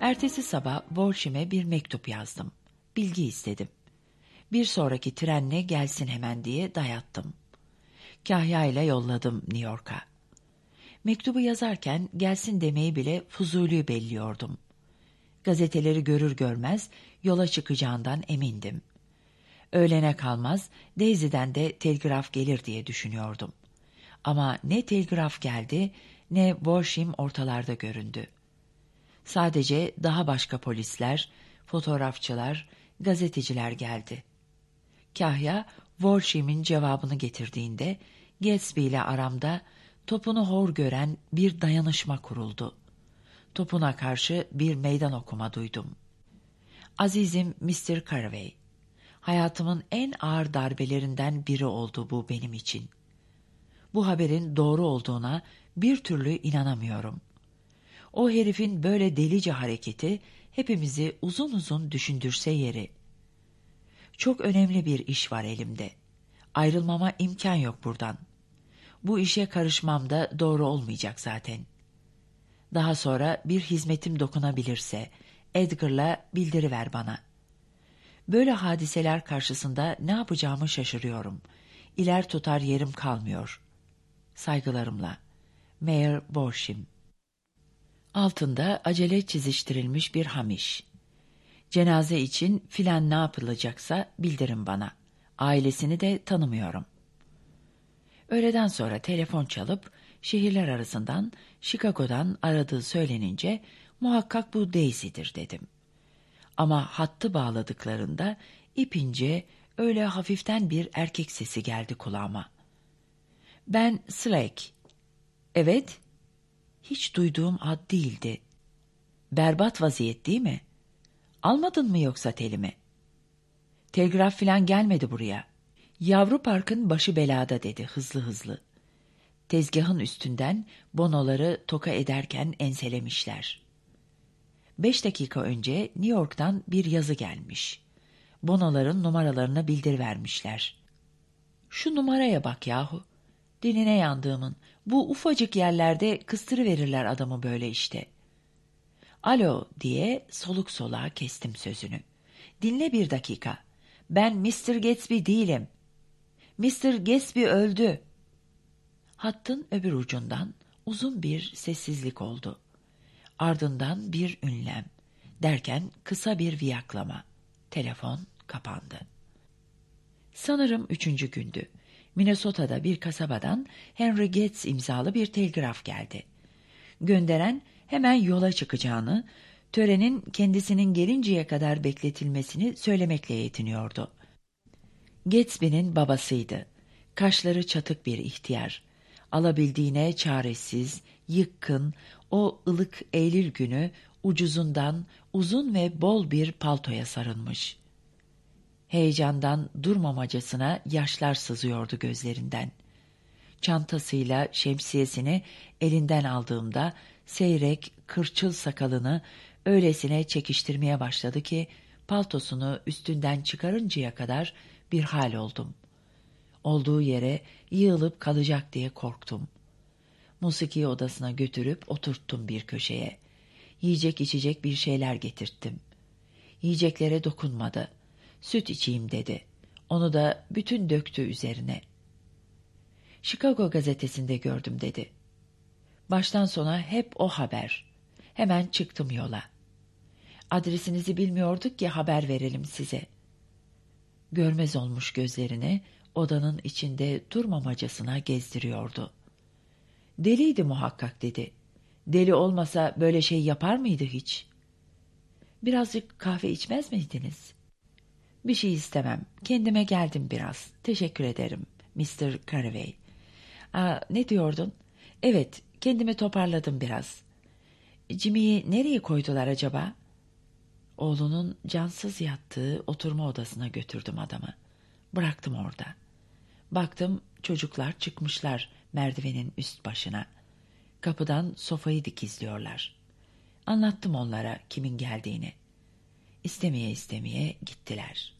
Ertesi sabah Borşim'e bir mektup yazdım. Bilgi istedim. Bir sonraki trenle gelsin hemen diye dayattım. Kahya ile yolladım New York'a. Mektubu yazarken gelsin demeyi bile fuzulü belliyordum. Gazeteleri görür görmez yola çıkacağından emindim. Öğlene kalmaz Daisy'den de telgraf gelir diye düşünüyordum. Ama ne telgraf geldi ne Borşim ortalarda göründü. Sadece daha başka polisler, fotoğrafçılar, gazeteciler geldi. Kahya, Volşim'in cevabını getirdiğinde Gatsby ile aramda topunu hor gören bir dayanışma kuruldu. Topuna karşı bir meydan okuma duydum. Azizim Mr. Caraway, hayatımın en ağır darbelerinden biri oldu bu benim için. Bu haberin doğru olduğuna bir türlü inanamıyorum. O herifin böyle delice hareketi hepimizi uzun uzun düşündürse yeri. Çok önemli bir iş var elimde. Ayrılmama imkan yok buradan. Bu işe karışmam da doğru olmayacak zaten. Daha sonra bir hizmetim dokunabilirse Edgar'la bildiriver bana. Böyle hadiseler karşısında ne yapacağımı şaşırıyorum. İler tutar yerim kalmıyor. Saygılarımla. Mayor Borşim Altında acele çiziştirilmiş bir hamiş. Cenaze için filan ne yapılacaksa bildirin bana. Ailesini de tanımıyorum. Öğleden sonra telefon çalıp şehirler arasından Chicago'dan aradığı söylenince muhakkak bu Daisy'dir dedim. Ama hattı bağladıklarında ipince öyle hafiften bir erkek sesi geldi kulağıma. Ben Slake. Evet. Hiç duyduğum ad değildi. Berbat vaziyet değil mi? Almadın mı yoksa telimi? Telgraf filan gelmedi buraya. Yavru parkın başı belada dedi hızlı hızlı. Tezgahın üstünden bonoları toka ederken enselemişler. Beş dakika önce New York'tan bir yazı gelmiş. Bonoların numaralarını bildirivermişler. Şu numaraya bak yahu. Diline yandığımın. Bu ufacık yerlerde kıstırıverirler adamı böyle işte. Alo diye soluk soluğa kestim sözünü. Dinle bir dakika. Ben Mr. Gatsby değilim. Mr. Gatsby öldü. Hattın öbür ucundan uzun bir sessizlik oldu. Ardından bir ünlem. Derken kısa bir viyaklama. Telefon kapandı. Sanırım üçüncü gündü. Minnesota'da bir kasabadan Henry Gates imzalı bir telgraf geldi. Gönderen hemen yola çıkacağını, törenin kendisinin gelinceye kadar bekletilmesini söylemekle yetiniyordu. Gatsby'nin babasıydı. Kaşları çatık bir ihtiyar. Alabildiğine çaresiz, yıkkın, o ılık Eylül günü ucuzundan uzun ve bol bir paltoya sarılmış. Heyecandan durmamacasına yaşlar sızıyordu gözlerinden. Çantasıyla şemsiyesini elinden aldığımda seyrek, kırçıl sakalını öylesine çekiştirmeye başladı ki paltosunu üstünden çıkarıncaya kadar bir hal oldum. Olduğu yere yığılıp kalacak diye korktum. Musiki odasına götürüp oturttum bir köşeye. Yiyecek içecek bir şeyler getirttim. Yiyeceklere dokunmadı. Süt içeyim dedi. Onu da bütün döktü üzerine. Chicago gazetesinde gördüm dedi. Baştan sona hep o haber. Hemen çıktım yola. Adresinizi bilmiyorduk ki haber verelim size. Görmez olmuş gözlerini odanın içinde durmamacasına gezdiriyordu. Deliydi muhakkak dedi. Deli olmasa böyle şey yapar mıydı hiç? Birazcık kahve içmez miydiniz? Bir şey istemem. Kendime geldim biraz. Teşekkür ederim Mr. Caraway. Aa, ne diyordun? Evet, kendimi toparladım biraz. Jimmy'yi nereye koydular acaba? Oğlunun cansız yattığı oturma odasına götürdüm adamı. Bıraktım orada. Baktım çocuklar çıkmışlar merdivenin üst başına. Kapıdan sofayı dikizliyorlar. Anlattım onlara kimin geldiğini. İstemeye istemeye gittiler.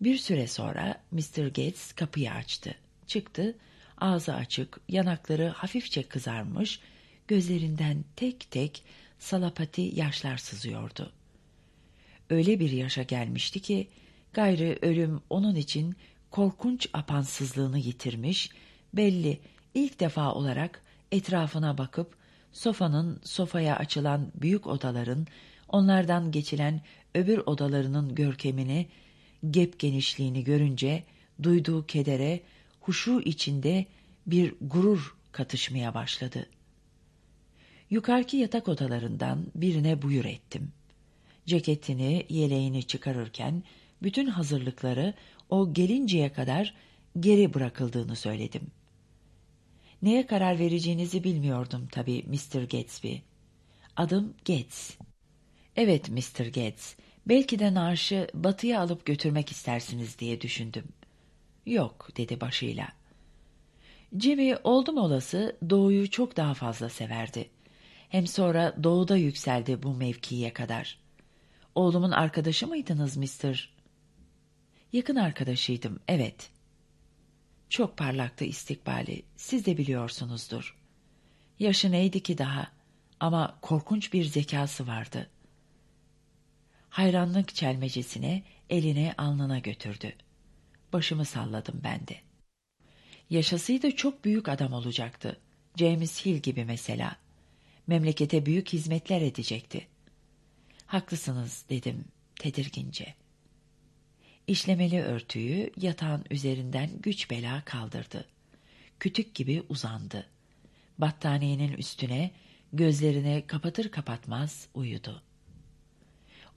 Bir süre sonra Mr. Gates kapıyı açtı. Çıktı, ağzı açık, yanakları hafifçe kızarmış, gözlerinden tek tek salapati yaşlar sızıyordu. Öyle bir yaşa gelmişti ki gayrı ölüm onun için korkunç apansızlığını yitirmiş, belli ilk defa olarak etrafına bakıp sofanın sofaya açılan büyük odaların, onlardan geçilen öbür odalarının görkemini, gep genişliğini görünce duyduğu kedere, huşu içinde bir gurur katışmaya başladı. Yukarıki yatak odalarından birine buyur ettim. Ceketini, yeleğini çıkarırken bütün hazırlıkları o gelinceye kadar geri bırakıldığını söyledim. Neye karar vereceğinizi bilmiyordum tabii Mr. Gatsby. Adım Gates. Evet Mr. Gates, belki de narşı batıya alıp götürmek istersiniz diye düşündüm. Yok dedi başıyla. Jimmy oldum olası doğuyu çok daha fazla severdi. Hem sonra doğuda yükseldi bu mevkiye kadar. Oğlumun arkadaşı mıydınız Mr. Yakın arkadaşıydım, evet. Çok parlaktı istikbali, siz de biliyorsunuzdur. Yaşı neydi ki daha ama korkunç bir zekası vardı. Hayranlık çelmecesine eline alnına götürdü. Başımı salladım ben de. Yaşasıydı çok büyük adam olacaktı. James Hill gibi mesela. Memlekete büyük hizmetler edecekti. Haklısınız dedim tedirgince. İşlemeli örtüyü yatağın üzerinden güç bela kaldırdı. Kütük gibi uzandı. Battaniyenin üstüne gözlerini kapatır kapatmaz uyudu.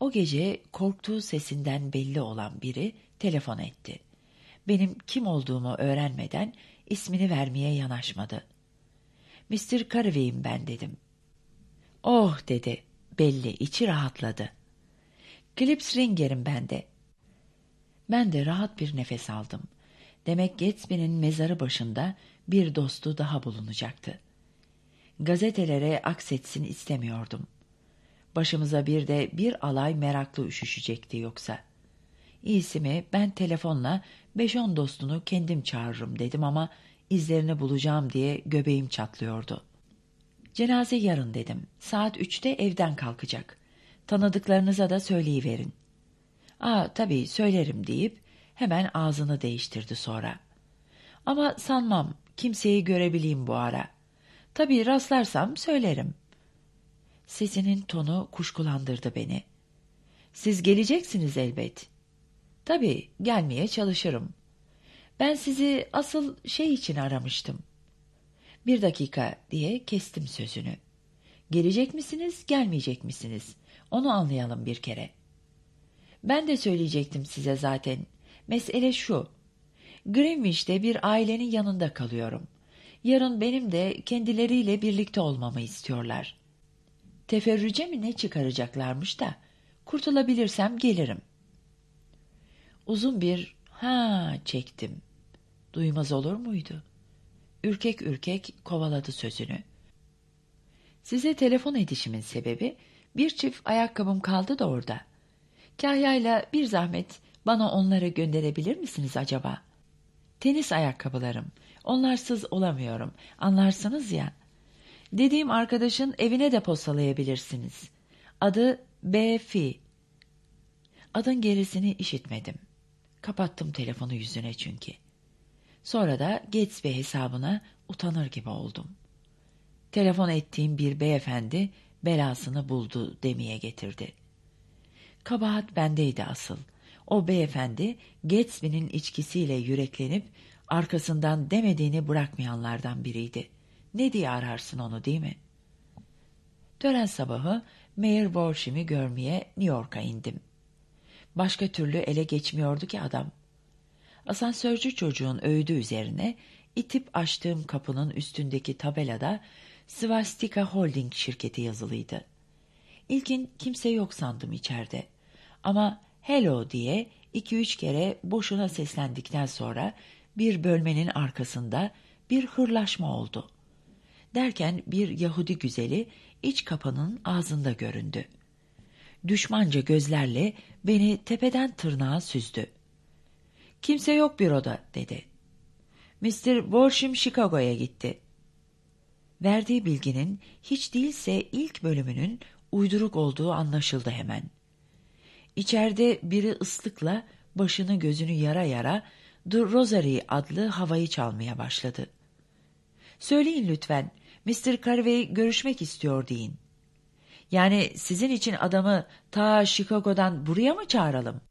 O gece korktuğu sesinden belli olan biri telefon etti. Benim kim olduğumu öğrenmeden ismini vermeye yanaşmadı. Mr. Carvey'im ben dedim. Oh dedi. Belli içi rahatladı. Clips Ringer'im ben de. Ben de rahat bir nefes aldım. Demek Gatsby'nin mezarı başında bir dostu daha bulunacaktı. Gazetelere aksetsin istemiyordum. Başımıza bir de bir alay meraklı üşüşecekti yoksa. İyisi mi ben telefonla beş on dostunu kendim çağırırım dedim ama izlerini bulacağım diye göbeğim çatlıyordu. Cenaze yarın dedim. Saat üçte evden kalkacak. Tanıdıklarınıza da söyleyiverin. Aa tabii söylerim deyip hemen ağzını değiştirdi sonra. Ama sanmam kimseyi görebileyim bu ara. Tabii rastlarsam söylerim. Sesinin tonu kuşkulandırdı beni. Siz geleceksiniz elbet. Tabii gelmeye çalışırım. Ben sizi asıl şey için aramıştım. Bir dakika diye kestim sözünü. Gelecek misiniz, gelmeyecek misiniz? Onu anlayalım bir kere.'' Ben de söyleyecektim size zaten. Mesele şu. Greenwich'te bir ailenin yanında kalıyorum. Yarın benim de kendileriyle birlikte olmamı istiyorlar. Teferrüce mi ne çıkaracaklarmış da kurtulabilirsem gelirim. Uzun bir ha çektim. Duymaz olur muydu? Ürkek ürkek kovaladı sözünü. Size telefon edişimin sebebi bir çift ayakkabım kaldı da orada.'' Kahya'yla bir zahmet bana onları gönderebilir misiniz acaba? Tenis ayakkabılarım. Onlarsız olamıyorum. Anlarsınız ya. Dediğim arkadaşın evine de postalayabilirsiniz. Adı B. Fi. Adın gerisini işitmedim. Kapattım telefonu yüzüne çünkü. Sonra da Gatsby hesabına utanır gibi oldum. Telefon ettiğim bir beyefendi belasını buldu demeye getirdi. Kabahat bendeydi asıl. O beyefendi Gatsby'nin içkisiyle yüreklenip arkasından demediğini bırakmayanlardan biriydi. Ne diye ararsın onu değil mi? Tören sabahı Mayor Walsham'i görmeye New York'a indim. Başka türlü ele geçmiyordu ki adam. Asansörcü çocuğun öğüdü üzerine itip açtığım kapının üstündeki tabelada Svastika Holding şirketi yazılıydı. İlkin kimse yok sandım içeride. Ama hello diye iki üç kere boşuna seslendikten sonra bir bölmenin arkasında bir hırlaşma oldu. Derken bir Yahudi güzeli iç kapının ağzında göründü. Düşmanca gözlerle beni tepeden tırnağa süzdü. Kimse yok bir oda dedi. Mr. Worsham Chicago'ya gitti. Verdiği bilginin hiç değilse ilk bölümünün uyduruk olduğu anlaşıldı hemen. İçeride biri ıslıkla başını gözünü yara yara The Rosary adlı havayı çalmaya başladı. Söyleyin lütfen, Mr. Carvey görüşmek istiyor deyin. Yani sizin için adamı ta Chicago'dan buraya mı çağıralım?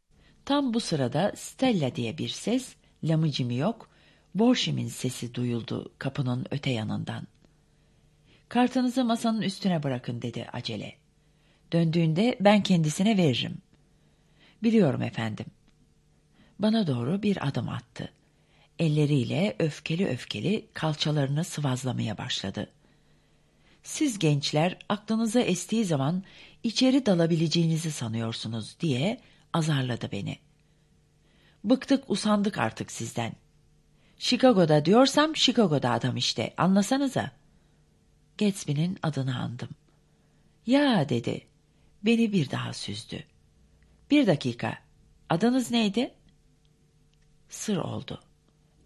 Tam bu sırada Stella diye bir ses, lamıcımı yok, Borşim'in sesi duyuldu kapının öte yanından. Kartınızı masanın üstüne bırakın dedi acele. Döndüğünde ben kendisine veririm. Biliyorum efendim. Bana doğru bir adım attı. Elleriyle öfkeli öfkeli kalçalarını sıvazlamaya başladı. Siz gençler aklınıza estiği zaman içeri dalabileceğinizi sanıyorsunuz diye azarladı beni. Bıktık usandık artık sizden. Chicago'da diyorsam Chicago'da adam işte anlasanıza. Gatsby'nin adını andım. Ya dedi. Beni bir daha süzdü. Bir dakika. Adınız neydi? Sır oldu.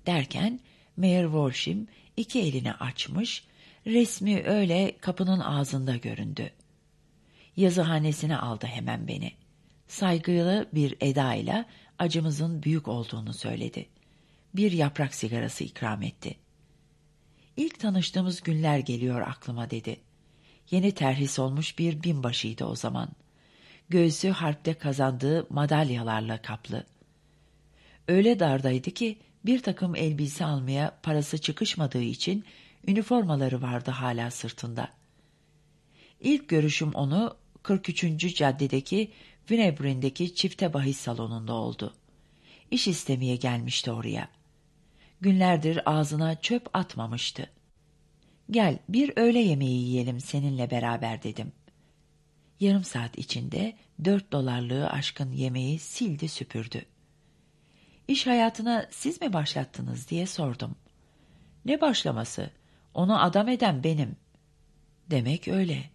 Derken Mayor Walsham iki elini açmış, resmi öyle kapının ağzında göründü. Yazıhanesine aldı hemen beni. Saygılı bir edayla acımızın büyük olduğunu söyledi. Bir yaprak sigarası ikram etti. İlk tanıştığımız günler geliyor aklıma dedi. Yeni terhis olmuş bir binbaşıydı o zaman. Göğsü harpte kazandığı madalyalarla kaplı. Öyle dardaydı ki bir takım elbise almaya parası çıkışmadığı için üniformaları vardı hala sırtında. İlk görüşüm onu 43. caddedeki Winebrin'deki çifte bahis salonunda oldu. İş istemeye gelmişti oraya. Günlerdir ağzına çöp atmamıştı. Gel bir öğle yemeği yiyelim seninle beraber dedim. Yarım saat içinde dört dolarlığı aşkın yemeği sildi süpürdü. İş hayatına siz mi başlattınız diye sordum. Ne başlaması? Onu adam eden benim. Demek öyle.